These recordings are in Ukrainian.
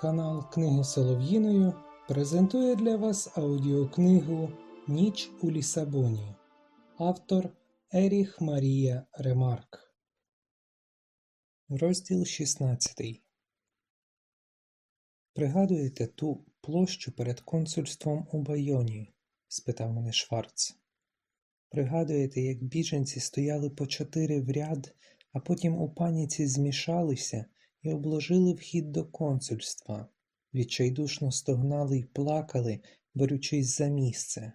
Канал Книги Солов'їною презентує для вас аудіокнигу Ніч у Лісабоні. Автор Еріх Марія Ремарк. Розділ 16. Пригадуєте ту площу перед консульством у Байоні? спитав мене Шварц. Пригадуєте, як біженці стояли по чотири в ряд, а потім у паніці змішалися і обложили вхід до консульства, відчайдушно стогнали й плакали, борючись за місце.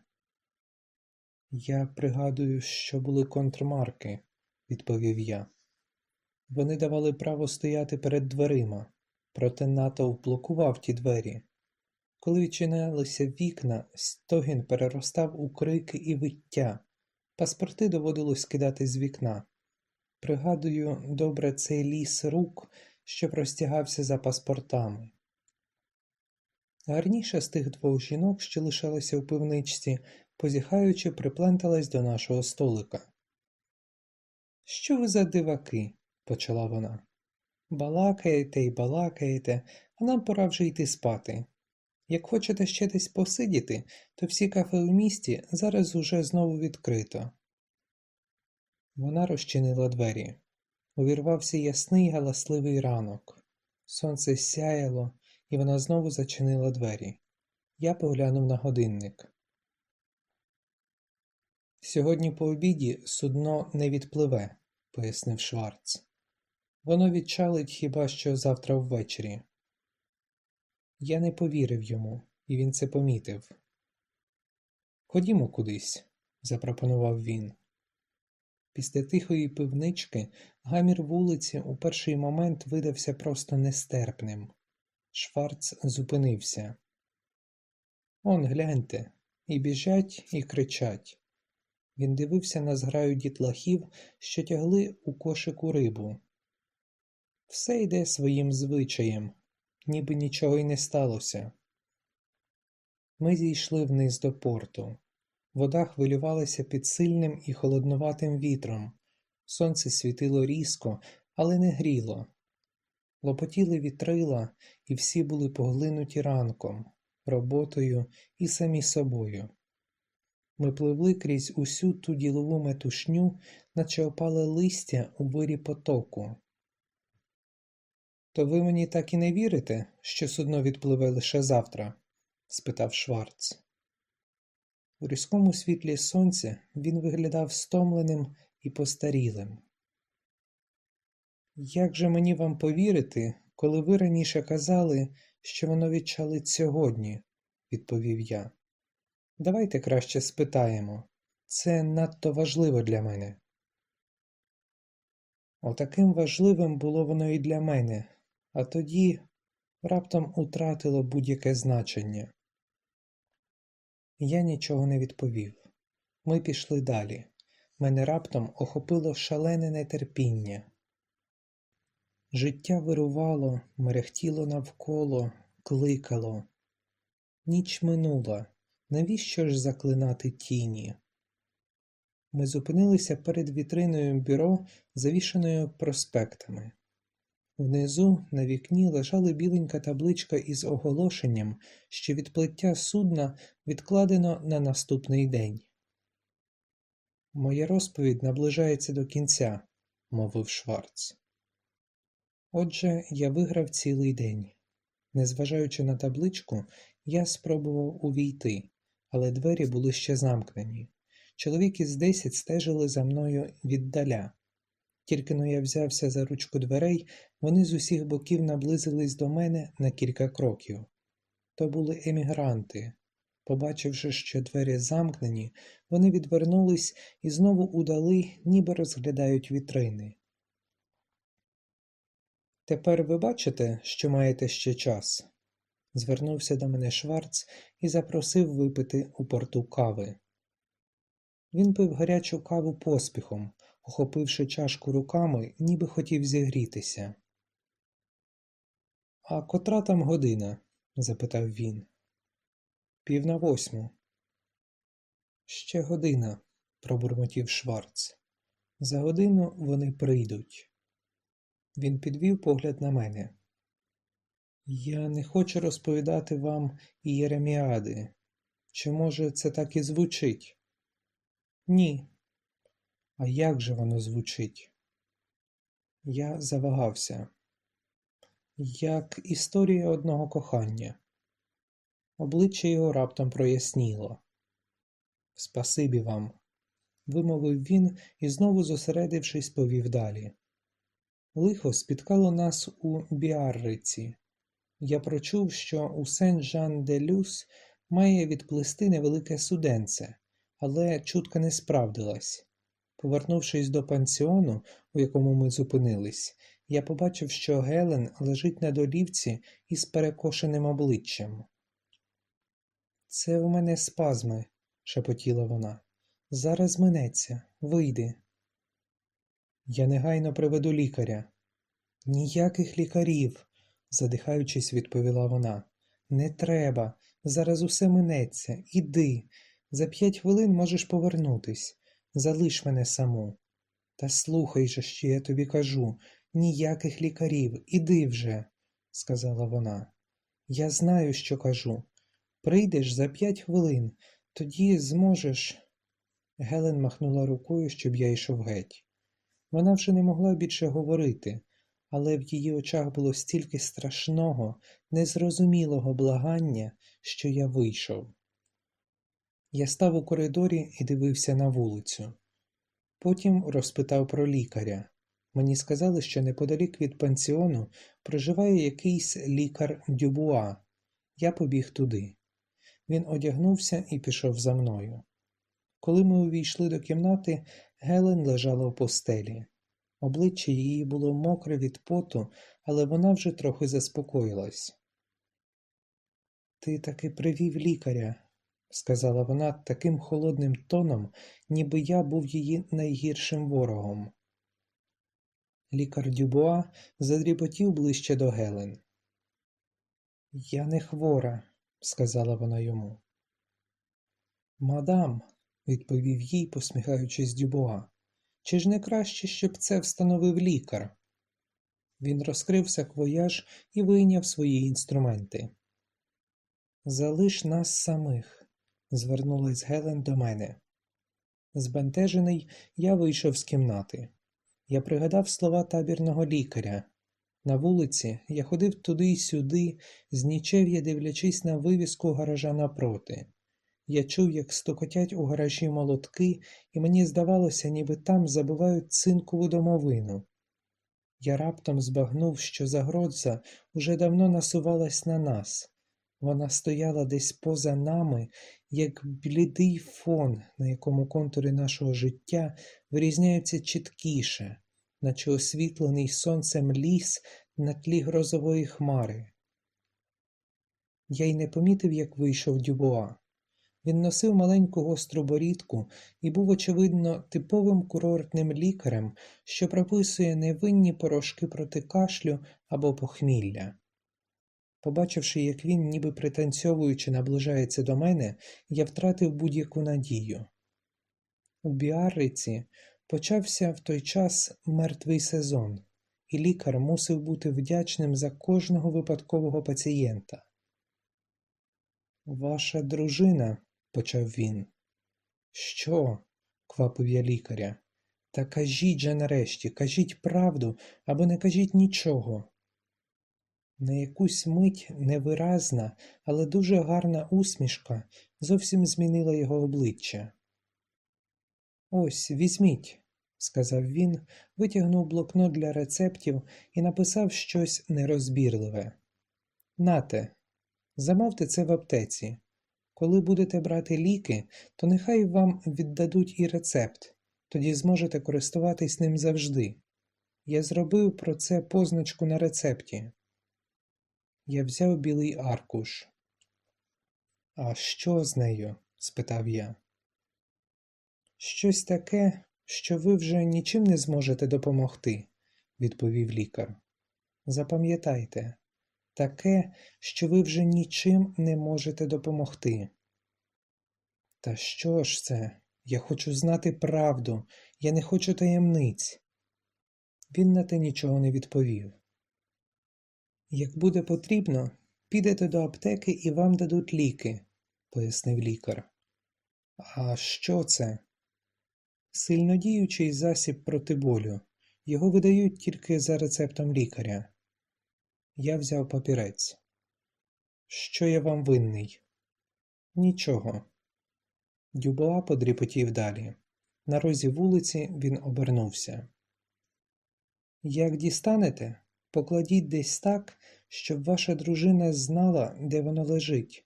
Я пригадую, що були контрмарки, відповів я. Вони давали право стояти перед дверима, проте натовп блокував ті двері. Коли відчинялися вікна, стогін переростав у крики і виття. Паспорти доводилось кидати з вікна. Пригадую добре цей ліс рук, що простягався за паспортами. Гарніша з тих двох жінок, що лишалися у пивничці, позіхаючи, припленталась до нашого столика. Що ви за диваки? почала вона. Балакаєте і балакаєте, а нам пора вже йти спати. Як хочете ще десь посидіти, то всі кафе у місті зараз уже знову відкрито. Вона розчинила двері. Увірвався ясний галасливий ранок. Сонце сяяло, і вона знову зачинила двері. Я поглянув на годинник. Сьогодні по обіді судно не відпливе, пояснив Шварц. Воно відчалить хіба що завтра ввечері. Я не повірив йому, і він це помітив. Ходімо кудись, запропонував він. Після тихої пивнички гамір вулиці у перший момент видався просто нестерпним. Шварц зупинився. Он гляньте, і біжать, і кричать. Він дивився на зграю дітлахів, що тягли у кошику рибу. Все йде своїм звичаєм, ніби нічого й не сталося. Ми зійшли вниз до порту. Вода хвилювалася під сильним і холоднуватим вітром. Сонце світило різко, але не гріло. Лопотіли вітрила, і всі були поглинуті ранком, роботою і самі собою. Ми пливли крізь усю ту ділову метушню, наче опале листя у вирі потоку. То ви мені так і не вірите, що судно відпливе лише завтра? спитав Шварц. У різкому світлі сонця він виглядав стомленим і постарілим. Як же мені вам повірити, коли ви раніше казали, що воно відчалить сьогодні, відповів я. Давайте краще спитаємо. Це надто важливо для мене. Отаким важливим було воно і для мене, а тоді раптом утратило будь-яке значення. Я нічого не відповів. Ми пішли далі. Мене раптом охопило шалене нетерпіння. Життя вирувало, мерехтіло навколо, кликало. Ніч минула. Навіщо ж заклинати тіні? Ми зупинилися перед вітриною бюро, завішеною проспектами. Внизу на вікні лежала біленька табличка із оголошенням, що відплиття судна відкладено на наступний день. Моя розповідь наближається до кінця, мовив Шварц. Отже, я виграв цілий день. Незважаючи на табличку, я спробував увійти, але двері були ще замкнені. Чоловік із десять стежили за мною віддаля. Тільки но я взявся за ручку дверей, вони з усіх боків наблизились до мене на кілька кроків. То були емігранти. Побачивши, що двері замкнені, вони відвернулись і знову удали, ніби розглядають вітрини. Тепер ви бачите, що маєте ще час? звернувся до мене Шварц і запросив випити у порту кави. Він пив гарячу каву поспіхом, охопивши чашку руками, ніби хотів зігрітися. А котра там година? запитав він. Пів на восьму. Ще година, пробурмотів Шварц. За годину вони прийдуть. Він підвів погляд на мене. Я не хочу розповідати вам Єреміади. Чи може це так і звучить? Ні. А як же воно звучить? Я завагався. Як історія одного кохання. Обличчя його раптом проясніло. Спасибі вам, вимовив він і знову зосередившись, повів далі. Лихо спіткало нас у Біарриці. Я прочув, що у Сен-Жан-де-Люс має відплисти невелике суденце, але чутка не справдилась. Повернувшись до пансіону, у якому ми зупинились, я побачив, що Гелен лежить на долівці із перекошеним обличчям. Це у мене спазми, шепотіла вона. Зараз минеться, вийди. Я негайно приведу лікаря. Ніяких лікарів, задихаючись, відповіла вона. Не треба, зараз усе минеться. Іди. За п'ять хвилин можеш повернутись. Залиш мене саму. Та слухай же, що я тобі кажу, ніяких лікарів, іди вже, сказала вона. Я знаю, що кажу. Прийдеш за п'ять хвилин, тоді зможеш. Гелен махнула рукою, щоб я йшов геть. Вона вже не могла більше говорити, але в її очах було стільки страшного, незрозумілого благання, що я вийшов. Я став у коридорі і дивився на вулицю. Потім розпитав про лікаря. Мені сказали, що неподалік від пансіону проживає якийсь лікар Дюбуа. Я побіг туди. Він одягнувся і пішов за мною. Коли ми увійшли до кімнати, Гелен лежала в постелі. Обличчя її було мокре від поту, але вона вже трохи заспокоїлась. Ти таки привів лікаря, сказала вона таким холодним тоном, ніби я був її найгіршим ворогом. Лікар Дюбуа задріботів ближче до Гелен. Я не хвора, сказала вона йому. Мадам, відповів їй, посміхаючись Дюбуа, чи ж не краще, щоб це встановив лікар? Він розкрив саквояж і вийняв свої інструменти. Залиш нас самих, звернулась Гелен до мене. Збентежений, я вийшов з кімнати. Я пригадав слова табірного лікаря. На вулиці я ходив туди й сюди, з нічев'я дивлячись на вивіску гаража напроти. Я чув, як стукотять у гаражі молотки, і мені здавалося, ніби там забувають цинкову домовину. Я раптом збагнув, що загроза уже давно насувалась на нас. Вона стояла десь поза нами, як блідий фон, на якому контури нашого життя вирізняються чіткіше, наче освітлений сонцем ліс на тлі грозової хмари. Я й не помітив, як вийшов Дюбуа. Він носив маленьку гостру борідку і був, очевидно, типовим курортним лікарем, що прописує невинні порошки проти кашлю або похмілля. Побачивши, як він, ніби пританцьовуючи, наближається до мене, я втратив будь-яку надію. У Біарриці почався в той час мертвий сезон, і лікар мусив бути вдячним за кожного випадкового пацієнта. Ваша дружина, почав він. Що? квапив я лікаря. Та кажіть же нарешті, кажіть правду або не кажіть нічого. На якусь мить невиразна, але дуже гарна усмішка зовсім змінила його обличчя. Ось, візьміть, сказав він, витягнув блокнот для рецептів і написав щось нерозбірливе. Нате, замовте це в аптеці. Коли будете брати ліки, то нехай вам віддадуть і рецепт, тоді зможете користуватись ним завжди. Я зробив про це позначку на рецепті. Я взяв білий аркуш. А що з нею? спитав я. Щось таке, що ви вже нічим не зможете допомогти, відповів лікар. Запам'ятайте, таке, що ви вже нічим не можете допомогти. Та що ж це? Я хочу знати правду, я не хочу таємниць. Він на те нічого не відповів. Як буде потрібно, підете до аптеки і вам дадуть ліки, пояснив лікар. А що це? Сильнодіючий засіб проти болю. Його видають тільки за рецептом лікаря. Я взяв папірець. Що я вам винний? Нічого. Дюбоа подріпотів далі. На розі вулиці він обернувся. Як дістанете, покладіть десь так, щоб ваша дружина знала, де воно лежить.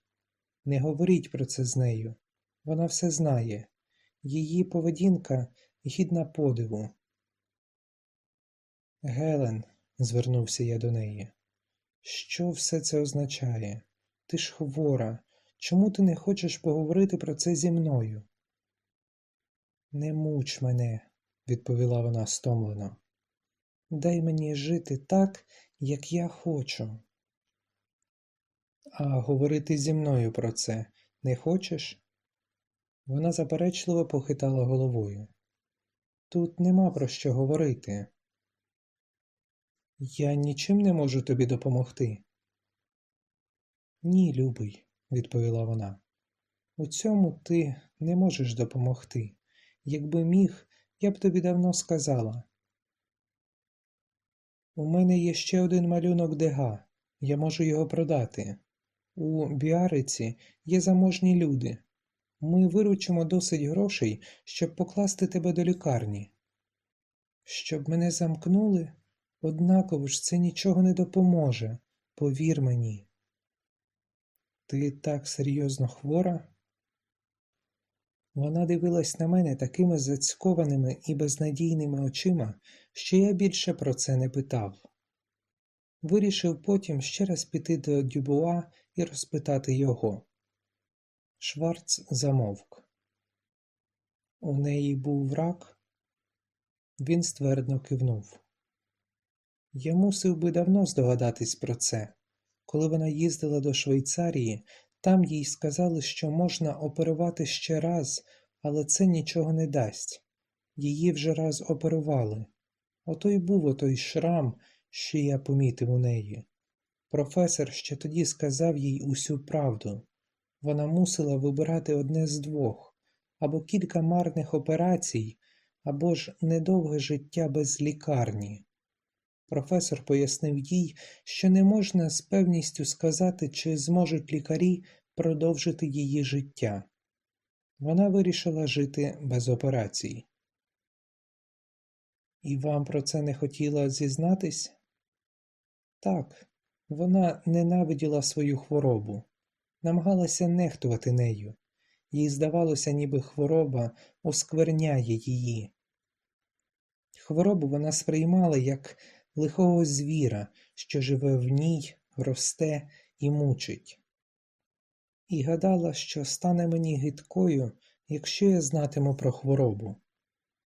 Не говоріть про це з нею. Вона все знає. Її поведінка гідна подиву. Гелен, звернувся я до неї, що все це означає? Ти ж хвора. Чому ти не хочеш поговорити про це зі мною? Не муч мене, відповіла вона стомлено. Дай мені жити так, як я хочу. А говорити зі мною про це не хочеш? Вона заперечливо похитала головою. Тут нема про що говорити. Я нічим не можу тобі допомогти. Ні, любий, відповіла вона. У цьому ти не можеш допомогти. Якби міг, я б тобі давно сказала. У мене є ще один малюнок Дега. Я можу його продати. У Біариці є заможні люди. Ми виручимо досить грошей, щоб покласти тебе до лікарні. Щоб мене замкнули, однаково ж це нічого не допоможе, повір мені. Ти так серйозно хвора? Вона дивилась на мене такими зацькованими і безнадійними очима, що я більше про це не питав. Вирішив потім ще раз піти до Дюбуа і розпитати його. Шварц замовк. У неї був рак? Він ствердно кивнув. Я мусив би давно здогадатись про це. Коли вона їздила до Швейцарії, там їй сказали, що можна оперувати ще раз, але це нічого не дасть. Її вже раз оперували. Ото й був отой шрам, що я помітив у неї. Професор ще тоді сказав їй усю правду. Вона мусила вибирати одне з двох або кілька марних операцій, або ж недовге життя без лікарні. Професор пояснив їй, що не можна з певністю сказати, чи зможуть лікарі продовжити її життя. Вона вирішила жити без операцій. І вам про це не хотіла зізнатись? Так, вона ненавиділа свою хворобу, намагалася нехтувати нею, їй здавалося, ніби хвороба оскверняє її. Хворобу вона сприймала як лихого звіра, що живе в ній, росте і мучить. І гадала, що стане мені гидкою, якщо я знатиму про хворобу.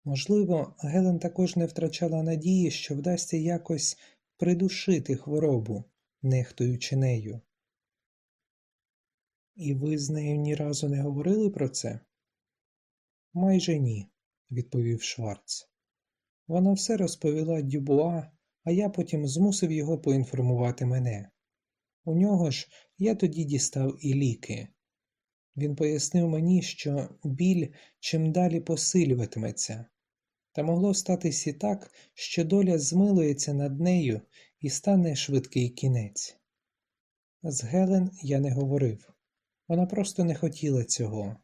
Можливо, Гелен також не втрачала надії, що вдасться якось придушити хворобу, нехтуючи нею. І ви з нею ні разу не говорили про це? Майже ні, відповів Шварц. Вона все розповіла Дюбуа, а я потім змусив його поінформувати мене. У нього ж я тоді дістав і ліки. Він пояснив мені, що біль чим далі посилюватиметься, та могло статись і так, що доля змилується над нею і стане швидкий кінець. З Гелен я не говорив. Вона просто не хотіла цього,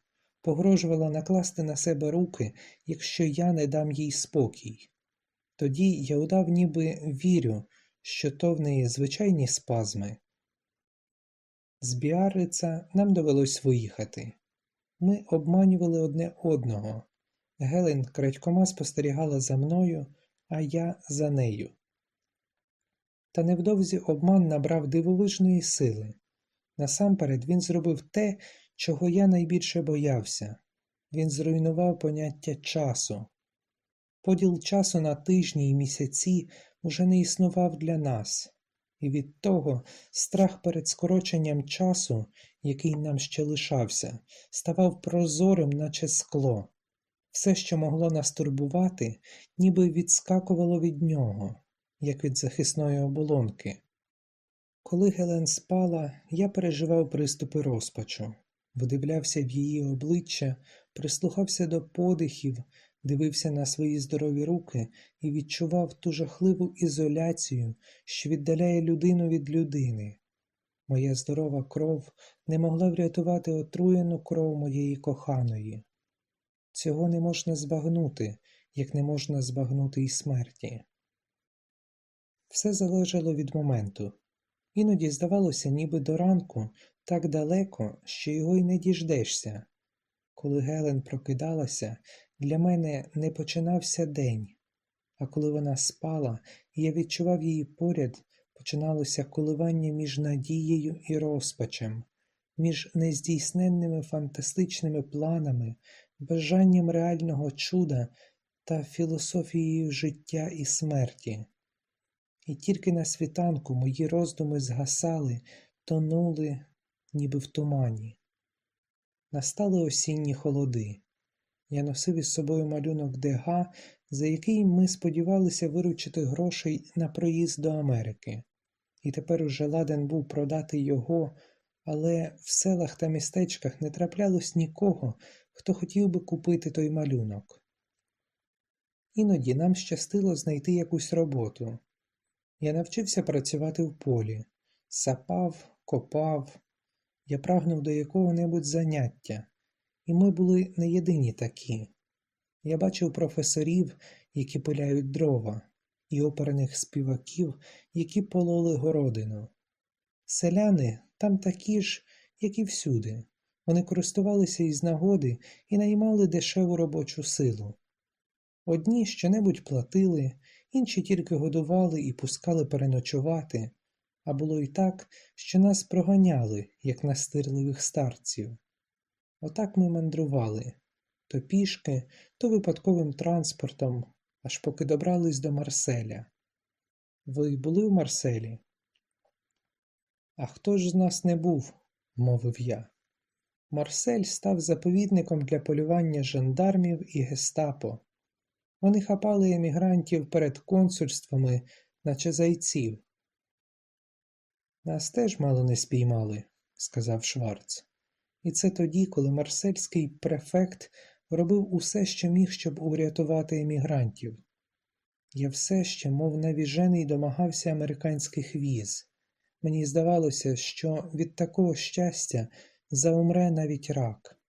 погрожувала накласти на себе руки, якщо я не дам їй спокій. Тоді я удав, ніби вірю, що то в неї звичайні спазми. З Біаррица нам довелось виїхати. Ми обманювали одне одного. Гелен крадькома спостерігала за мною, а я за нею. Та невдовзі обман набрав дивовижної сили. Насамперед він зробив те, чого я найбільше боявся він зруйнував поняття часу. Поділ часу на тижні й місяці уже не існував для нас, і від того страх перед скороченням часу, який нам ще лишався, ставав прозорим, наче скло. Все, що могло нас турбувати, ніби відскакувало від нього, як від захисної оболонки. Коли Гелен спала, я переживав приступи розпачу, вдивлявся в її обличчя, прислухався до подихів, дивився на свої здорові руки і відчував ту жахливу ізоляцію, що віддаляє людину від людини. Моя здорова кров не могла врятувати отруєну кров моєї коханої. Цього не можна збагнути, як не можна збагнути і смерті. Все залежало від моменту. Іноді здавалося, ніби до ранку так далеко, що його й не діждешся. Коли Гелен прокидалася, для мене не починався день, а коли вона спала, і я відчував її поряд, починалося коливання між надією і розпачем, між нездійсненними фантастичними планами, бажанням реального чуда та філософією життя і смерті. І тільки на світанку мої роздуми згасали, тонули, ніби в тумані. Настали осінні холоди. Я носив із собою малюнок Дега, за який ми сподівалися виручити грошей на проїзд до Америки, і тепер уже ладен був продати його, але в селах та містечках не траплялось нікого, хто хотів би купити той малюнок. Іноді нам щастило знайти якусь роботу. Я навчився працювати в полі, сапав, копав, я прагнув до якого-небудь заняття, і ми були не єдині такі. Я бачив професорів, які пиляють дрова, і оперених співаків, які пололи городину. Селяни там такі ж, як і всюди. Вони користувалися із нагоди і наймали дешеву робочу силу. Одні щонебудь платили, інші тільки годували і пускали переночувати, а було й так, що нас проганяли, як настирливих старців. Отак ми мандрували то пішки, то випадковим транспортом, аж поки добрались до Марселя. Ви були в Марселі? А хто ж з нас не був, мовив я. Марсель став заповідником для полювання жандармів і гестапо. Вони хапали емігрантів перед консульствами, наче зайців. Нас теж мало не спіймали, сказав Шварц. І це тоді, коли марсельський префект робив усе, що міг, щоб урятувати емігрантів. Я все ще, мов навіжений, домагався американських віз. Мені здавалося, що від такого щастя заумре навіть рак.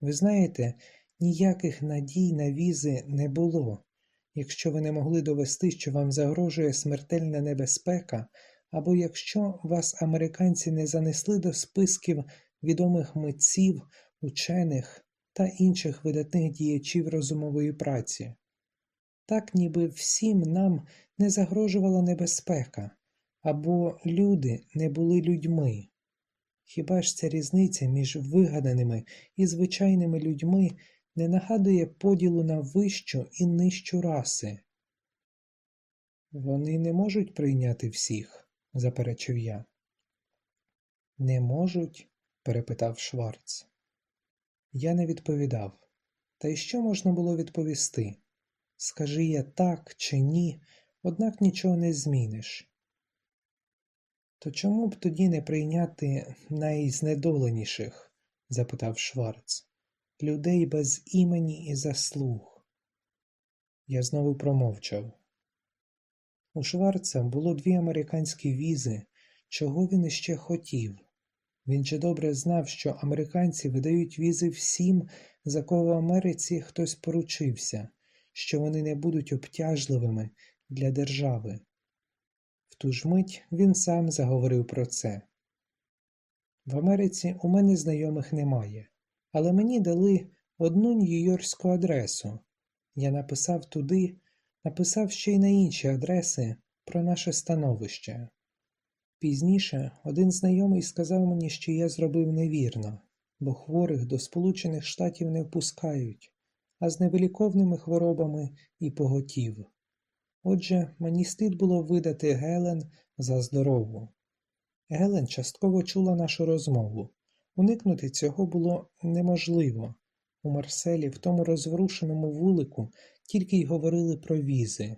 Ви знаєте, ніяких надій на візи не було, якщо ви не могли довести, що вам загрожує смертельна небезпека, або якщо вас американці не занесли до списків відомих митців, учених та інших видатних діячів розумової праці. Так ніби всім нам не загрожувала небезпека, або люди не були людьми. Хіба ж ця різниця між вигаданими і звичайними людьми не нагадує поділу на вищу і нижчу раси? Вони не можуть прийняти всіх, заперечив я. Не можуть? Перепитав Шварц. Я не відповідав. Та й що можна було відповісти? Скажи я так чи ні, однак нічого не зміниш. То чому б тоді не прийняти найзнедоленіших? запитав Шварц, людей без імені і заслуг. Я знову промовчав. У Шварца було дві американські візи, чого він іще хотів. Він же добре знав, що американці видають візи всім, за кого в Америці хтось поручився, що вони не будуть обтяжливими для держави. В ту ж мить він сам заговорив про це. В Америці у мене знайомих немає, але мені дали одну нью-йоркську адресу. Я написав туди, написав ще й на інші адреси про наше становище. Пізніше один знайомий сказав мені, що я зробив невірно, бо хворих до Сполучених Штатів не впускають, а з невиліковними хворобами і поготів. Отже, мені слід було видати Гелен за здорову. Гелен частково чула нашу розмову. Уникнути цього було неможливо. У Марселі, в тому розворушеному вулику, тільки й говорили про візи.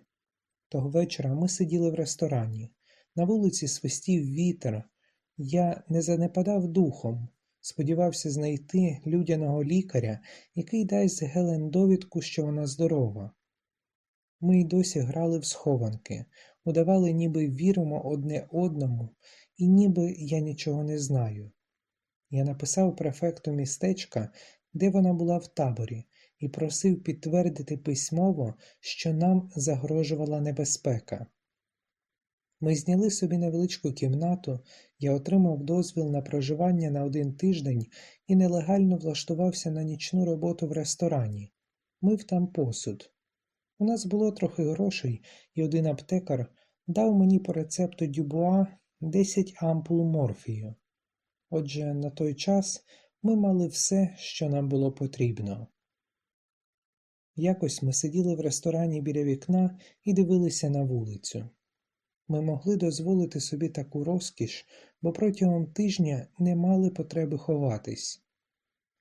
Того вечора ми сиділи в ресторані. На вулиці свистів вітер. Я не занепадав духом, сподівався знайти людяного лікаря, який дасть Гелен довідку, що вона здорова. Ми й досі грали в схованки, удавали, ніби віримо одне одному, і ніби я нічого не знаю. Я написав префекту містечка, де вона була в таборі, і просив підтвердити письмово, що нам загрожувала небезпека. Ми зняли собі невеличку кімнату, я отримав дозвіл на проживання на один тиждень і нелегально влаштувався на нічну роботу в ресторані. Мив там посуд. У нас було трохи грошей, і один аптекар дав мені по рецепту Дюбуа 10 ампул морфію. Отже, на той час ми мали все, що нам було потрібно. Якось ми сиділи в ресторані біля вікна і дивилися на вулицю. Ми могли дозволити собі таку розкіш, бо протягом тижня не мали потреби ховатись.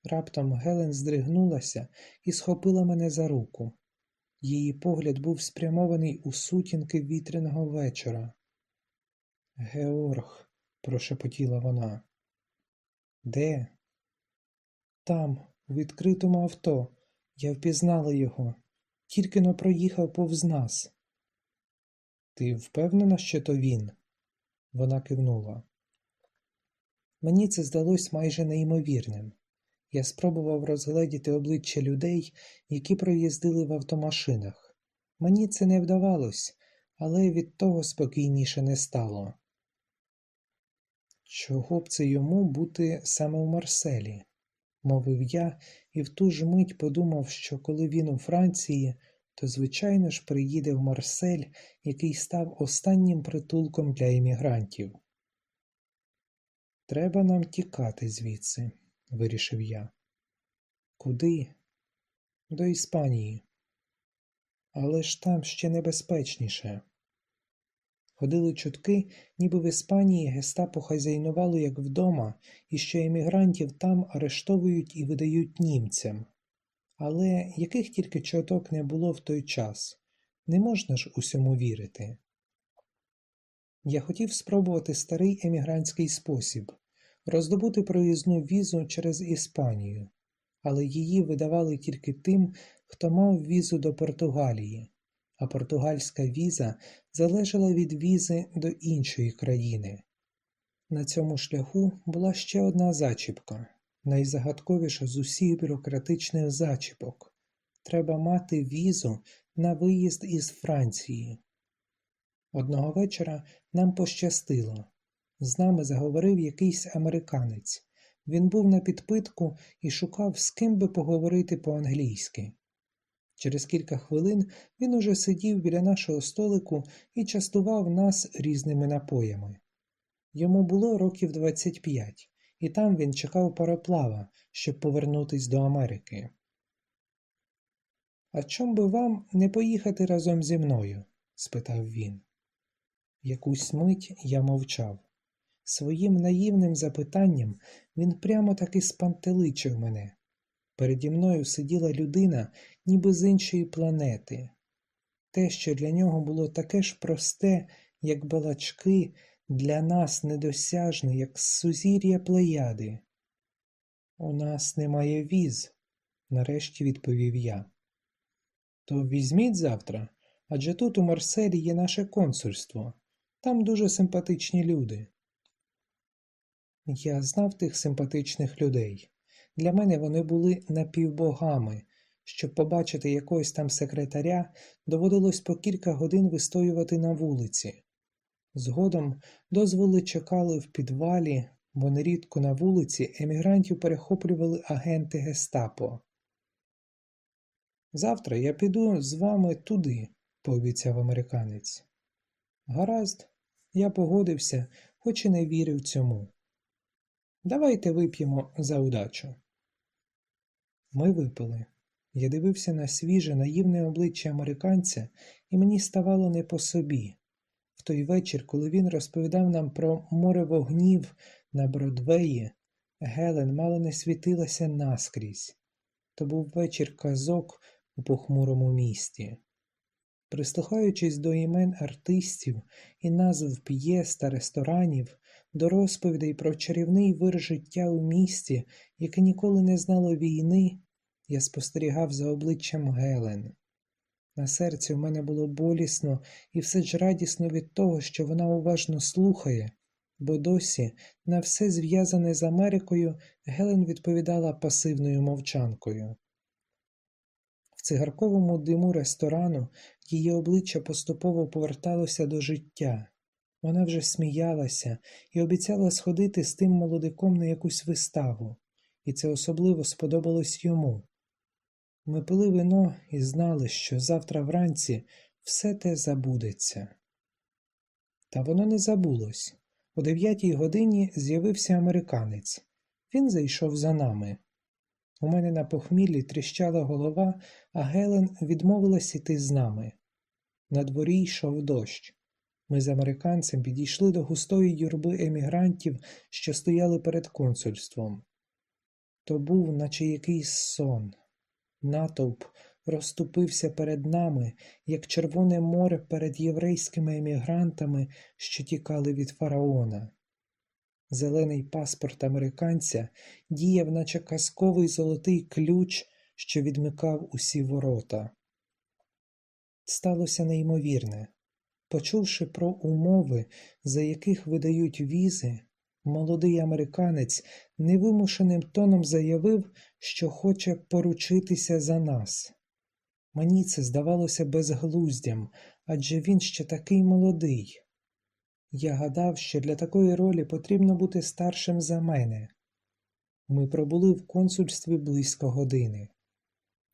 Раптом Гелен здригнулася і схопила мене за руку. Її погляд був спрямований у сутінки вітряного вечора. Георг, прошепотіла вона. Де? Там, у відкритому авто. Я впізнала його, тільки но проїхав повз нас. Ти впевнена, що то він? Вона кивнула. Мені це здалось майже неймовірним. Я спробував розгледіти обличчя людей, які проїздили в автомашинах. Мені це не вдавалось, але від того спокійніше не стало. Чого б це йому бути саме в Марселі? мовив я і в ту ж мить подумав, що коли він у Франції, то, звичайно ж, приїде в Марсель, який став останнім притулком для іммігрантів. Треба нам тікати звідси, вирішив я. Куди? До Іспанії. Але ж там ще небезпечніше. Ходили чутки, ніби в Іспанії гестапо хазяйнувало як вдома, і що емігрантів там арештовують і видають німцям. Але яких тільки чуток не було в той час, не можна ж усьому вірити. Я хотів спробувати старий емігрантський спосіб роздобути проїзну візу через Іспанію, але її видавали тільки тим, хто мав візу до Португалії а португальська віза залежала від візи до іншої країни. На цьому шляху була ще одна зачіпка, найзагадковіша з усіх бюрократичних зачіпок треба мати візу на виїзд із Франції. Одного вечора нам пощастило. З нами заговорив якийсь американець. Він був на підпитку і шукав, з ким би поговорити по-англійськи. Через кілька хвилин він уже сидів біля нашого столику і частував нас різними напоями. Йому було років 25, і там він чекав пароплава, щоб повернутись до Америки. А чом би вам не поїхати разом зі мною? спитав він. Якусь мить я мовчав. Своїм наївним запитанням він прямо таки спантеличив мене. Переді мною сиділа людина, ніби з іншої планети. Те, що для нього було таке ж просте, як балачки, для нас недосяжне, як сузір'я плеяди. У нас немає віз, нарешті відповів я. То візьміть завтра, адже тут у Марселі є наше консульство. Там дуже симпатичні люди. Я знав тих симпатичних людей. Для мене вони були напівбогами. Щоб побачити якогось там секретаря, доводилось по кілька годин вистоювати на вулиці. Згодом дозволи чекали в підвалі, бо нерідко на вулиці емігрантів перехоплювали агенти гестапо. Завтра я піду з вами туди, пообіцяв американець. Гаразд, я погодився, хоч і не вірив цьому. Давайте вип'ємо за удачу. Ми випили. Я дивився на свіже, наївне обличчя американця, і мені ставало не по собі. В той вечір, коли він розповідав нам про море вогнів на Бродвеї, Гелен мало не світилася наскрізь. То був вечір казок у похмурому місті. прислухаючись до імен артистів і назв п'єс та ресторанів, до розповідей про чарівний вир життя у місті, яке ніколи не знало війни, я спостерігав за обличчям Гелен. На серці в мене було болісно і все ж радісно від того, що вона уважно слухає, бо досі на все зв'язане з Америкою Гелен відповідала пасивною мовчанкою. В цигарковому диму ресторану її обличчя поступово поверталося до життя. Вона вже сміялася і обіцяла сходити з тим молодиком на якусь виставу, і це особливо сподобалось йому. Ми пили вино і знали, що завтра вранці все те забудеться. Та воно не забулось. О дев'ятій годині з'явився американець. Він зайшов за нами. У мене на похміллі тріщала голова, а Гелен відмовилась іти з нами. На дворі йшов дощ. Ми з американцем підійшли до густої юрби емігрантів, що стояли перед консульством. То був, наче якийсь сон. Натовп розступився перед нами, як Червоне море перед єврейськими емігрантами, що тікали від фараона. Зелений паспорт американця діяв, наче казковий золотий ключ, що відмикав усі ворота. Сталося неймовірне. Почувши про умови, за яких видають візи, молодий американець невимушеним тоном заявив, що хоче поручитися за нас. Мені це здавалося безглуздям, адже він ще такий молодий. Я гадав, що для такої ролі потрібно бути старшим за мене. Ми пробули в консульстві близько години.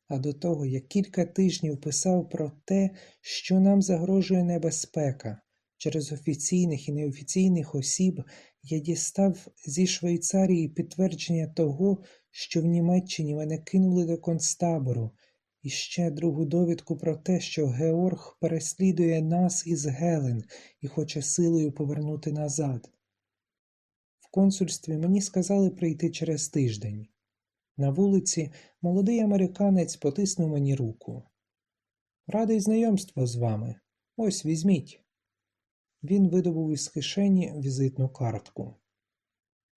А до того я кілька тижнів писав про те, що нам загрожує небезпека. Через офіційних і неофіційних осіб я дістав зі Швейцарії підтвердження того, що в Німеччині мене кинули до концтабору, і ще другу довідку про те, що Георг переслідує нас із Гелен і хоче силою повернути назад. В консульстві мені сказали прийти через тиждень. На вулиці молодий американець потиснув мені руку. Радий знайомство з вами. Ось візьміть. Він видобув із кишені візитну картку.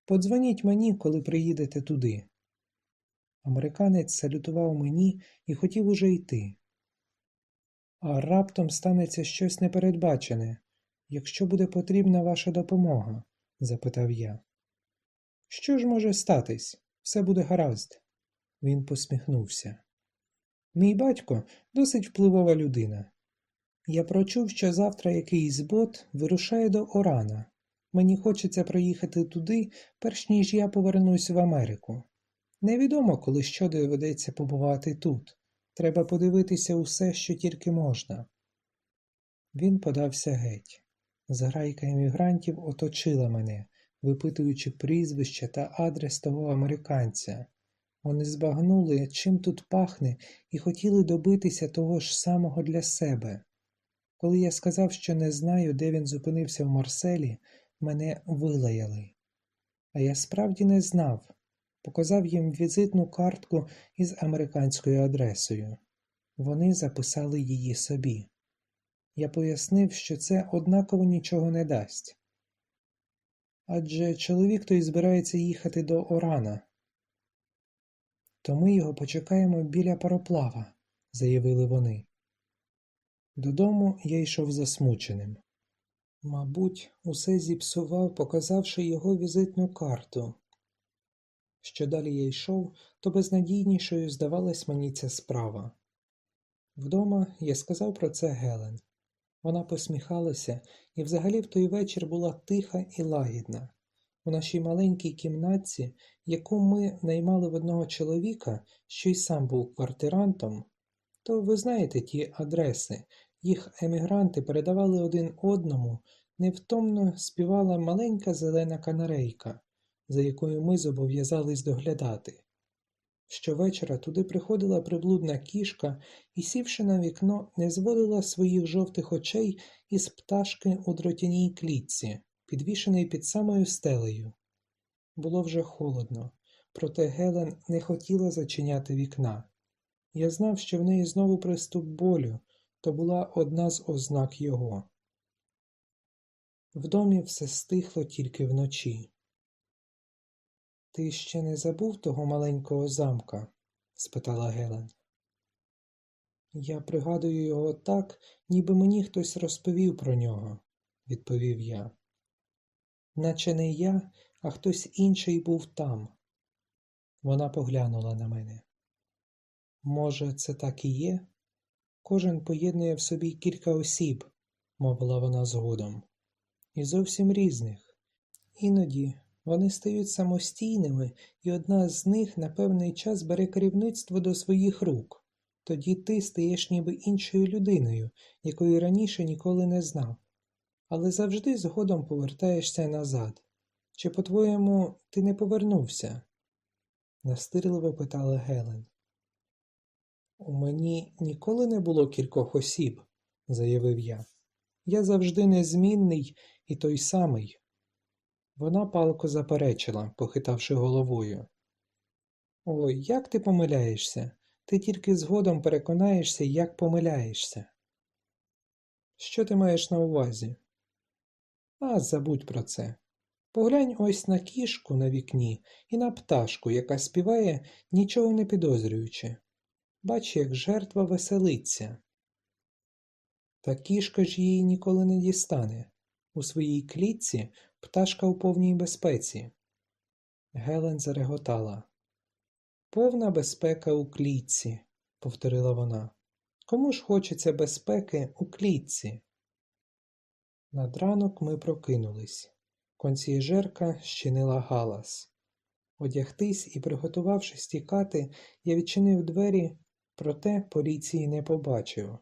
Подзвоніть мені, коли приїдете туди. Американець салютував мені і хотів уже йти. А раптом станеться щось непередбачене, якщо буде потрібна ваша допомога? запитав я. Що ж може статись? Все буде гаразд. Він посміхнувся. Мій батько досить впливова людина. Я прочув, що завтра якийсь бот вирушає до Орана. Мені хочеться проїхати туди, перш ніж я повернусь в Америку. Невідомо, коли що доведеться побувати тут. Треба подивитися усе, що тільки можна. Він подався геть. Зграйка емігрантів оточила мене, випитуючи прізвище та адрес того американця. Вони збагнули, чим тут пахне, і хотіли добитися того ж самого для себе. Коли я сказав, що не знаю, де він зупинився в Марселі, мене вилаяли. А я справді не знав, показав їм візитну картку із американською адресою. Вони записали її собі. Я пояснив, що це однаково нічого не дасть. Адже чоловік той збирається їхати до Орана. То ми його почекаємо біля пароплава, заявили вони. Додому я йшов засмученим. Мабуть, усе зіпсував, показавши його візитну карту. Що далі я йшов, то безнадійнішою здавалась мені ця справа. Вдома я сказав про це Гелен. Вона посміхалася і взагалі в той вечір була тиха і лагідна. У нашій маленькій кімнатці, яку ми наймали в одного чоловіка, що й сам був квартирантом, то ви знаєте ті адреси, їх емігранти передавали один одному, невтомно співала маленька зелена канарейка, за якою ми зобов'язались доглядати. Щовечора туди приходила приблудна кішка і, сівши на вікно, не зводила своїх жовтих очей із пташки у дротяній клітці, підвішеної під самою стелею. Було вже холодно, проте Гелен не хотіла зачиняти вікна. Я знав, що в неї знову приступ болю, то була одна з ознак його. В домі все стихло тільки вночі. Ти ще не забув того маленького замка? спитала Гелен. Я пригадую його так, ніби мені хтось розповів про нього, відповів я. Наче не я, а хтось інший був там. Вона поглянула на мене. Може, це так і є? Кожен поєднує в собі кілька осіб, мовила вона згодом, і зовсім різних. Іноді вони стають самостійними, і одна з них на певний час бере керівництво до своїх рук. Тоді ти стаєш ніби іншою людиною, якої раніше ніколи не знав, але завжди згодом повертаєшся назад. Чи, по-твоєму, ти не повернувся? настирливо питала Гелен. У мені ніколи не було кількох осіб, заявив я. Я завжди незмінний і той самий. Вона палко заперечила, похитавши головою. Ой, як ти помиляєшся? Ти тільки згодом переконаєшся, як помиляєшся. Що ти маєш на увазі? А, забудь про це. Поглянь ось на кішку на вікні і на пташку, яка співає, нічого не підозрюючи. Бач, як жертва веселиться. Та кішка ж її ніколи не дістане. У своїй клітці пташка у повній безпеці. Гелен зареготала. Повна безпека у клітці, повторила вона. Кому ж хочеться безпеки у клітці? Над ранок ми прокинулись. Консьєжерка щинила галас. Одягтись і, приготувавшись тікати, я відчинив двері, проте поліції не побачив.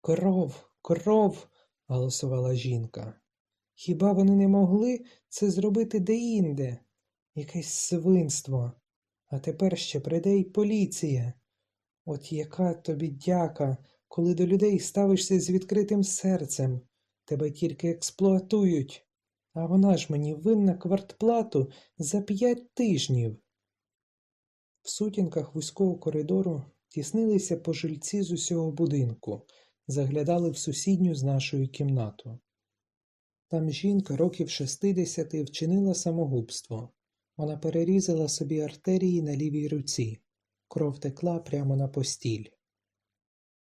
Кров, кров. голосувала жінка. Хіба вони не могли це зробити деінде? Якесь свинство. А тепер ще прийде й поліція. От яка тобі дяка, коли до людей ставишся з відкритим серцем. Тебе тільки експлуатують, а вона ж мені винна квартплату за п'ять тижнів. В сутінках вузького коридору тіснилися пожильці з усього будинку, заглядали в сусідню з нашою кімнату. Там жінка років шестидесяти вчинила самогубство. Вона перерізала собі артерії на лівій руці. Кров текла прямо на постіль.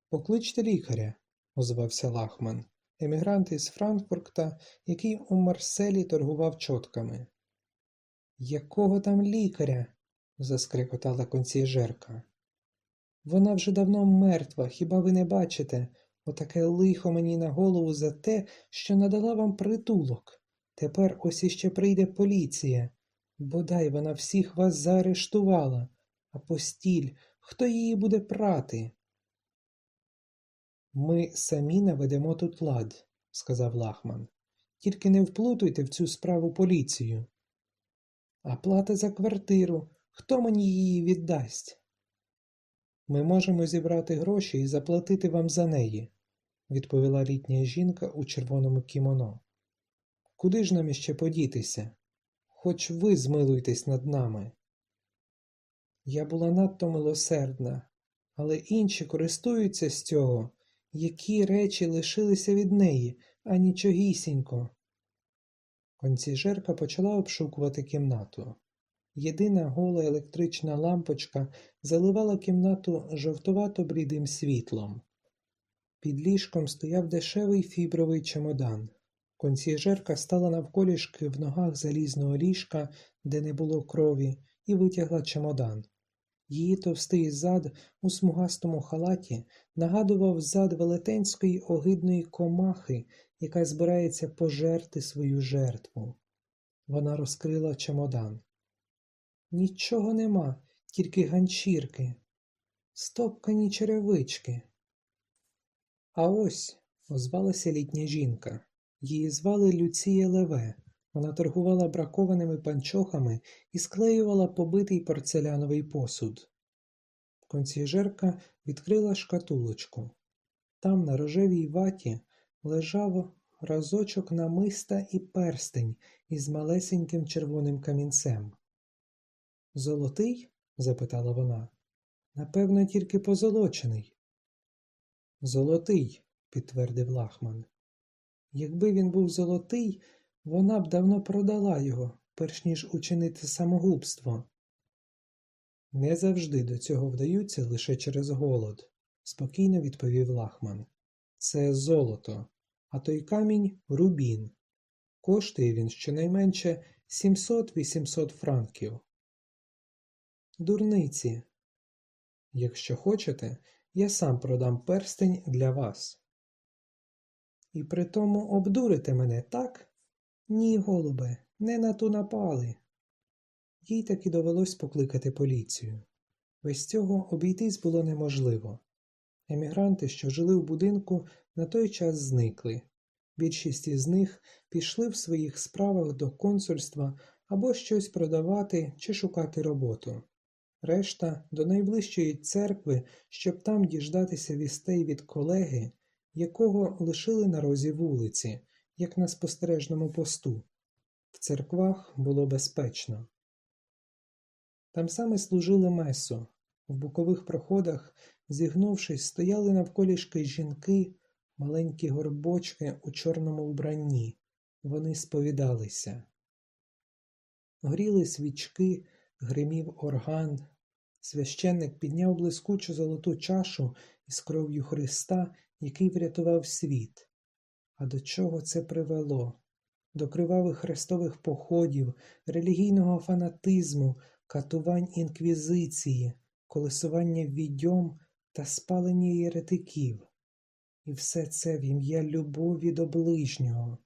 Покличте лікаря, озвався Лахман, емігрант із Франкфурта, який у Марселі торгував чотками. Якого там лікаря? Заскрикотала консьєжерка. Вона вже давно мертва, хіба ви не бачите? Отаке лихо мені на голову за те, що надала вам притулок. Тепер ось іще прийде поліція. Бодай вона всіх вас заарештувала, а постіль, хто її буде прати? Ми самі наведемо тут лад, сказав Лахман. Тільки не вплутуйте в цю справу поліцію. А плата за квартиру, хто мені її віддасть? Ми можемо зібрати гроші і заплатити вам за неї, відповіла літня жінка у червоному кімоно. Куди ж нам іще подітися? Хоч ви змилуйтесь над нами. Я була надто милосердна, але інші користуються з цього, які речі лишилися від неї, а нічогісінько. Консьєжерка почала обшукувати кімнату. Єдина гола електрична лампочка заливала кімнату жовтувато блідим світлом. Під ліжком стояв дешевий фібровий чемодан. Консьєжерка стала навколішки в ногах залізного ліжка, де не було крові, і витягла чемодан. Її товстий зад у смугастому халаті нагадував зад велетенської огидної комахи, яка збирається пожерти свою жертву. Вона розкрила чемодан. Нічого нема, тільки ганчірки, стопкані черевички. А ось озвалася літня жінка. Її звали Люція Леве. Вона торгувала бракованими панчохами і склеювала побитий порцеляновий посуд. Консьєжерка відкрила шкатулочку. Там, на рожевій ваті, лежав разочок намиста і перстень із малесеньким червоним камінцем. Золотий? запитала вона. Напевно, тільки позолочений. Золотий, підтвердив Лахман. Якби він був золотий, вона б давно продала його, перш ніж учинити самогубство. Не завжди до цього вдаються лише через голод, спокійно відповів Лахман. Це золото, а той камінь рубін. Коштує він щонайменше 700-800 франків. Дурниці. Якщо хочете, я сам продам перстень для вас. І при тому обдурите мене, так? Ні, голубе, не на ту напали. Їй таки довелось покликати поліцію. Без цього обійтись було неможливо. Емігранти, що жили в будинку, на той час зникли. Більшість із них пішли в своїх справах до консульства або щось продавати чи шукати роботу. Решта до найближчої церкви, щоб там діждатися вістей від колеги, якого лишили на розі вулиці, як на спостережному посту. В церквах було безпечно. Там саме служили месо. В бокових проходах, зігнувшись, стояли навколішки жінки, маленькі горбочки у чорному вбранні. Вони сповідалися. Горіли свічки, гримів орган. Священник підняв блискучу золоту чашу із кров'ю Христа, який врятував світ. А до чого це привело? До кривавих хрестових походів, релігійного фанатизму, катувань інквізиції, колесування відьом та спалення єретиків. І все це в ім'я любові до ближнього.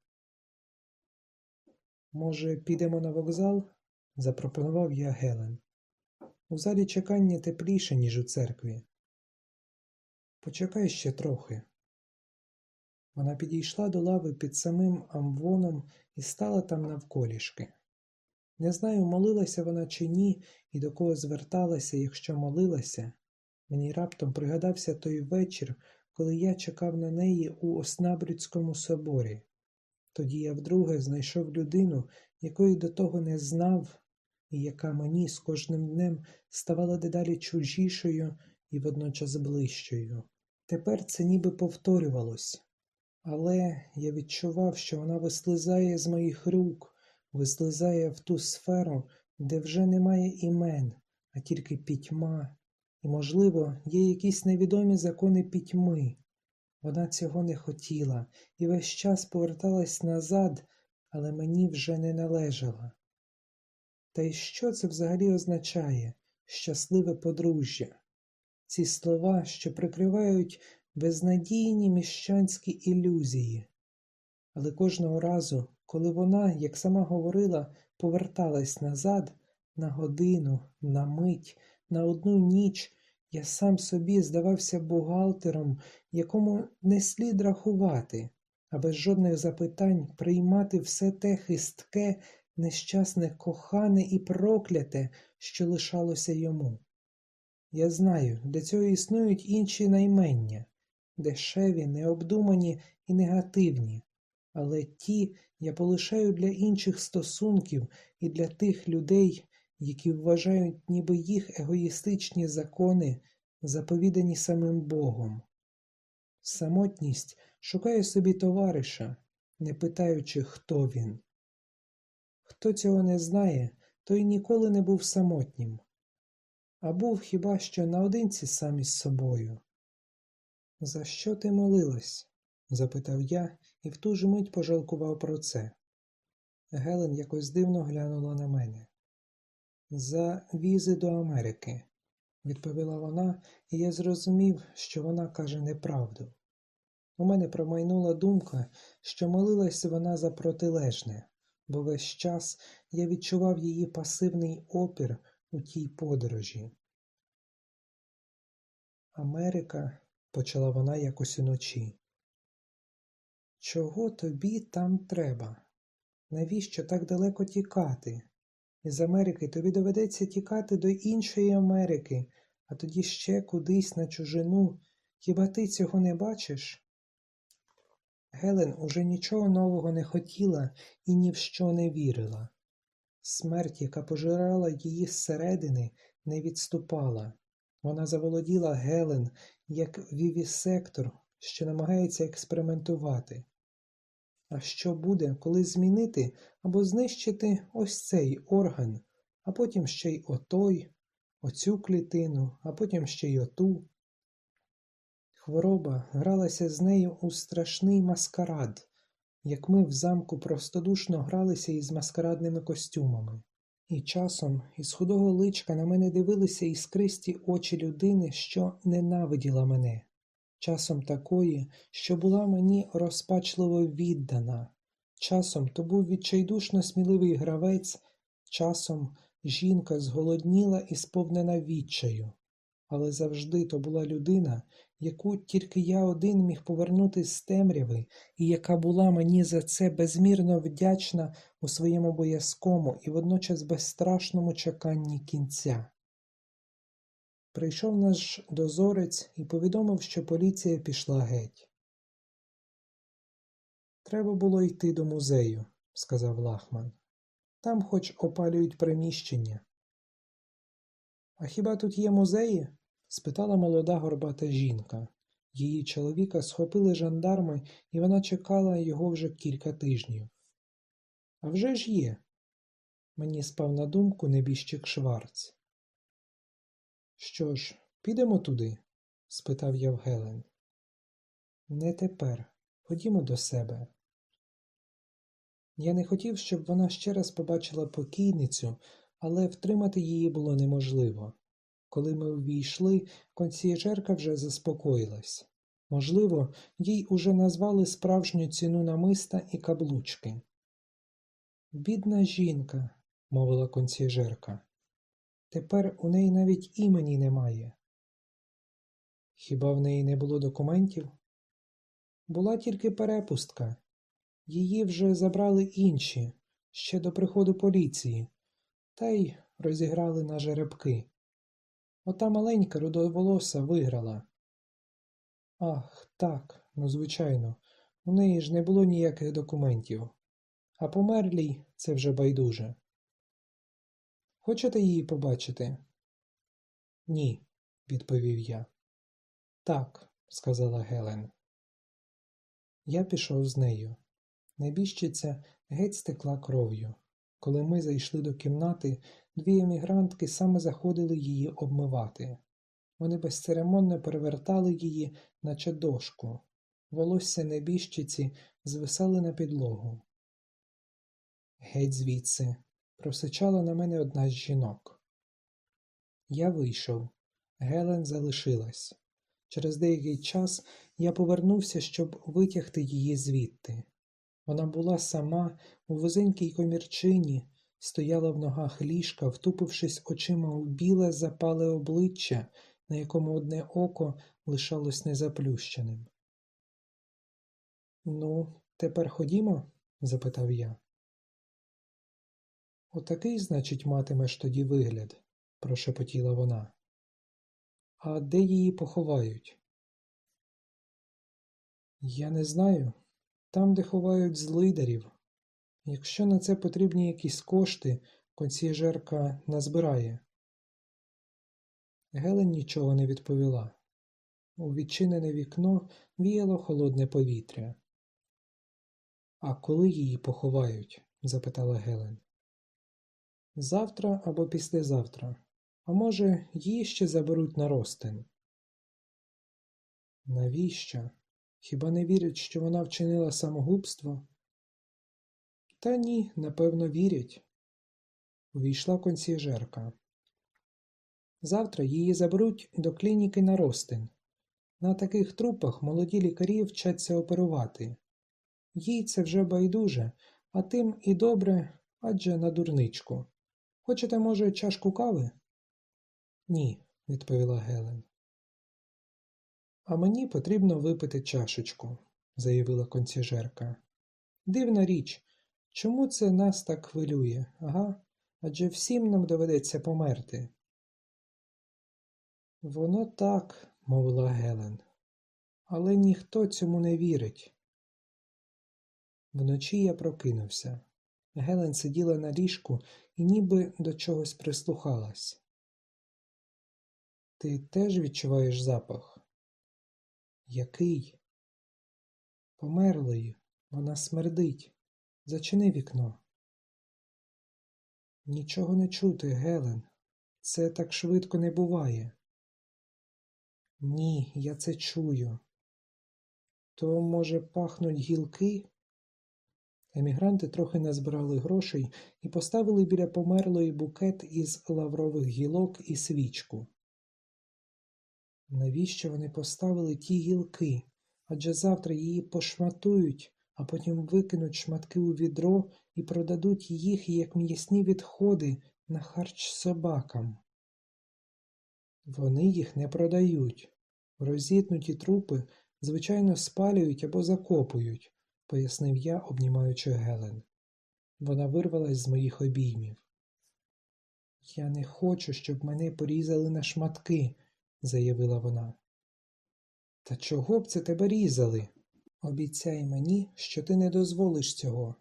Може, підемо на вокзал? запропонував я Гелен. У залі чекання тепліше, ніж у церкві. Почекай ще трохи. Вона підійшла до лави під самим амвоном і стала там навколішки. Не знаю, молилася вона чи ні, і до кого зверталася, якщо молилася. Мені раптом пригадався той вечір, коли я чекав на неї у Оснабрюдському соборі. Тоді я вдруге знайшов людину, якої до того не знав, і яка мені з кожним днем ставала дедалі чужішою і водночас ближчою. Тепер це ніби повторювалось, але я відчував, що вона вислизає з моїх рук, вислизає в ту сферу, де вже немає імен, а тільки пітьма, і, можливо, є якісь невідомі закони пітьми. Вона цього не хотіла і весь час поверталась назад, але мені вже не належала. Та й що це взагалі означає щасливе подружжя? Ці слова, що прикривають безнадійні міщанські ілюзії. Але кожного разу, коли вона, як сама говорила, поверталась назад на годину, на мить, на одну ніч, я сам собі здавався бухгалтером, якому не слід рахувати, а без жодних запитань приймати все те хистке, нещасне кохане і прокляте, що лишалося йому. Я знаю, для цього існують інші наймення, дешеві, необдумані і негативні, але ті я полишаю для інших стосунків і для тих людей, які вважають, ніби їх егоїстичні закони заповідані самим Богом. Самотність шукає собі товариша, не питаючи, хто він. Хто цього не знає, той ніколи не був самотнім, а був хіба що наодинці сам із собою. За що ти молилась? запитав я і в ту ж мить пожалкував про це. Гелен якось дивно глянула на мене. За візи до Америки, відповіла вона, і я зрозумів, що вона каже неправду. У мене промайнула думка, що молилась вона за протилежне, бо весь час я відчував її пасивний опір у тій подорожі. Америка, почала вона якось уночі. Чого тобі там треба? Навіщо так далеко тікати? Із Америки тобі доведеться тікати до іншої Америки, а тоді ще кудись на чужину. Хіба ти цього не бачиш? Гелен уже нічого нового не хотіла і ні в що не вірила. Смерть, яка пожирала її зсередини, не відступала. Вона заволоділа Гелен як вівісектор що намагається експериментувати. А що буде, коли змінити або знищити ось цей орган, а потім ще й отой, оцю клітину, а потім ще й оту? Хвороба гралася з нею у страшний маскарад, як ми в замку простодушно гралися із маскарадними костюмами. І часом із худого личка на мене дивилися іскристі очі людини, що ненавиділа мене, часом такої, що була мені розпачливо віддана, часом то був відчайдушно сміливий гравець, часом жінка зголодніла і сповнена відчаю, але завжди то була людина, яку тільки я один міг повернути з темряви, і яка була мені за це безмірно вдячна у своєму боязкому і водночас безстрашному чеканні кінця. Прийшов наш дозорець і повідомив, що поліція пішла геть. Треба було йти до музею, сказав Лахман. Там хоч опалюють приміщення. А хіба тут є музеї? Спитала молода горбата жінка. Її чоловіка схопили жандарми, і вона чекала його вже кілька тижнів. «А вже ж є. Мені спав на думку небіжчик Шварц. Що ж, підемо туди? спитав я в Гелен. Не тепер. Ходімо до себе. Я не хотів, щоб вона ще раз побачила покійницю, але втримати її було неможливо. Коли ми увійшли, консьєжерка вже заспокоїлась. Можливо, їй уже назвали справжню ціну намиста і каблучки. Бідна жінка, мовила консьєжерка. Тепер у неї навіть імені немає. Хіба в неї не було документів? Була тільки перепустка. Її вже забрали інші ще до приходу поліції, та й розіграли на жеребки. Ота маленька рудоволоса виграла. Ах, так, ну звичайно, у неї ж не було ніяких документів, а померлій це вже байдуже. Хочете її побачити? Ні, відповів я. Так, сказала Гелен. Я пішов з нею. Небіжчиця геть стекла кров'ю. Коли ми зайшли до кімнати, дві емігрантки саме заходили її обмивати. Вони безцеремонно перевертали її, наче дошку. Волосся небіжчиці звисали на підлогу. Геть звідси, просичала на мене одна з жінок. Я вийшов. Гелен залишилась. Через деякий час я повернувся, щоб витягти її звідти. Вона була сама у вузенькій комірчині, стояла в ногах ліжка, втупившись очима у біле запале обличчя, на якому одне око лишалось незаплющеним. Ну, тепер ходімо? запитав я. Отакий, значить, матимеш тоді вигляд, прошепотіла вона. А де її поховають? Я не знаю. Там, де ховають злидарів. Якщо на це потрібні якісь кошти, консьєжерка назбирає. Гелен нічого не відповіла. У відчинене вікно віяло холодне повітря. А коли її поховають? запитала Гелен. Завтра або післязавтра. А може, її ще заберуть на ростин. Навіщо? Хіба не вірять, що вона вчинила самогубство? Та ні, напевно, вірять. Увійшла консьєжерка. Завтра її заберуть до клініки на Ростин. На таких трупах молоді лікарі вчаться оперувати. Їй це вже байдуже, а тим і добре, адже на дурничку. Хочете, може, чашку кави? Ні, відповіла Гелен. А мені потрібно випити чашечку, заявила консьєжерка. Дивна річ, чому це нас так хвилює, ага? Адже всім нам доведеться померти. Воно так, мовила Гелен, але ніхто цьому не вірить. Вночі я прокинувся. Гелен сиділа на ліжку і ніби до чогось прислухалась. Ти теж відчуваєш запах? Який? Померлої, вона смердить. Зачини вікно. Нічого не чути, Гелен. Це так швидко не буває. Ні, я це чую. То, може, пахнуть гілки? Емігранти трохи назбирали грошей і поставили біля померлої букет із лаврових гілок і свічку. Навіщо вони поставили ті гілки? Адже завтра її пошматують, а потім викинуть шматки у відро і продадуть їх як м'ясні відходи на харч собакам. Вони їх не продають. Розітнуті трупи, звичайно, спалюють або закопують, пояснив я, обнімаючи Гелен. Вона вирвалась з моїх обіймів. Я не хочу, щоб мене порізали на шматки, заявила вона. Та чого б це тебе різали? Обіцяй мені, що ти не дозволиш цього,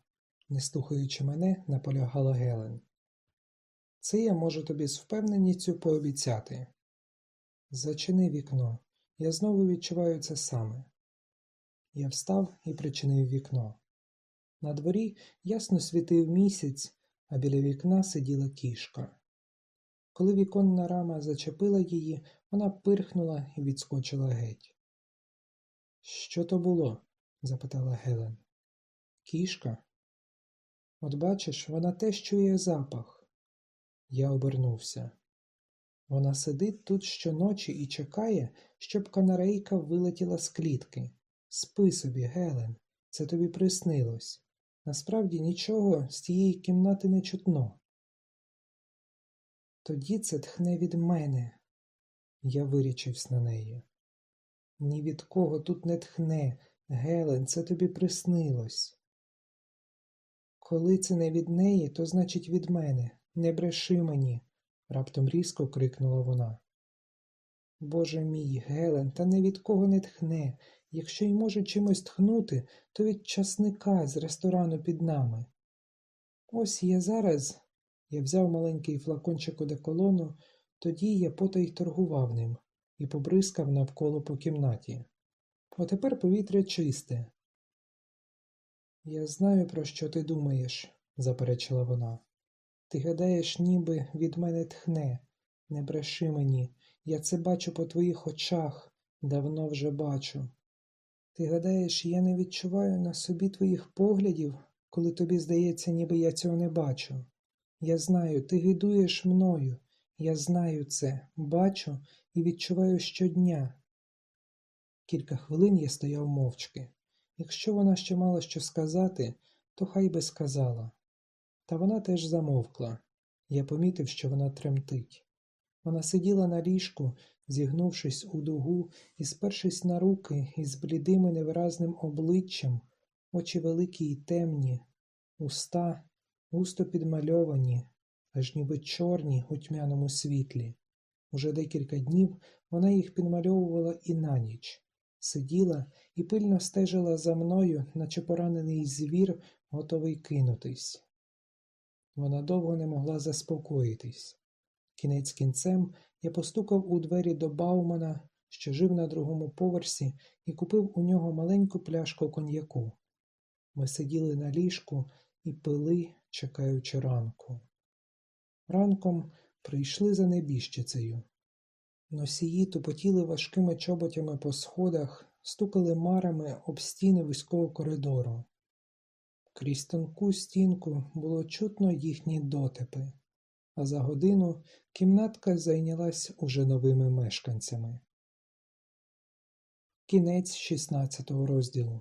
не слухаючи мене, наполягала Гелен. Це я можу тобі з впевненістю пообіцяти. Зачини вікно, я знову відчуваю це саме. Я встав і причинив вікно. На дворі ясно світив місяць, а біля вікна сиділа кішка. Коли віконна рама зачепила її, вона пирхнула і відскочила геть. Що то було? запитала Гелен. Кішка? От бачиш, вона теж чує запах. Я обернувся. Вона сидить тут щоночі і чекає, щоб канарейка вилетіла з клітки. Спи собі, Гелен, це тобі приснилось. Насправді нічого з тієї кімнати не чутно. Тоді це тхне від мене. Я вирічився на неї. Ні від кого тут не тхне, Гелен, це тобі приснилось. Коли це не від неї, то значить від мене. Не бреши мені, раптом різко крикнула вона. Боже мій, Гелен, та не від кого не тхне. Якщо й може чимось тхнути, то від часника з ресторану під нами. Ось я зараз. Я взяв маленький флакончик одеколону, тоді я потай торгував ним і побризкав навколо по кімнаті. Отепер повітря чисте. Я знаю, про що ти думаєш, заперечила вона. Ти гадаєш, ніби від мене тхне. Не бреши мені, я це бачу по твоїх очах, давно вже бачу. Ти гадаєш, я не відчуваю на собі твоїх поглядів, коли тобі здається, ніби я цього не бачу. Я знаю, ти гидуєш мною, я знаю це, бачу і відчуваю щодня. Кілька хвилин я стояв мовчки. Якщо вона ще мала що сказати, то хай би сказала. Та вона теж замовкла. Я помітив, що вона тремтить. Вона сиділа на ліжку, зігнувшись у дугу і спершись на руки із блідим і невиразним обличчям, очі великі й темні, уста густо підмальовані, аж ніби чорні у тьмяному світлі. Уже декілька днів вона їх підмальовувала і на ніч, сиділа і пильно стежила за мною, наче поранений звір, готовий кинутись. Вона довго не могла заспокоїтись. Кінець кінцем я постукав у двері до Баумана, що жив на другому поверсі, і купив у нього маленьку пляшку коньяку. Ми сиділи на ліжку і пили, чекаючи ранку. Ранком прийшли за небіжчицею. Носії тупотіли важкими чоботями по сходах, стукали марами об стіни вузького коридору. Крізь тонку стінку було чутно їхні дотипи, а за годину кімнатка зайнялась уже новими мешканцями. Кінець 16 розділу.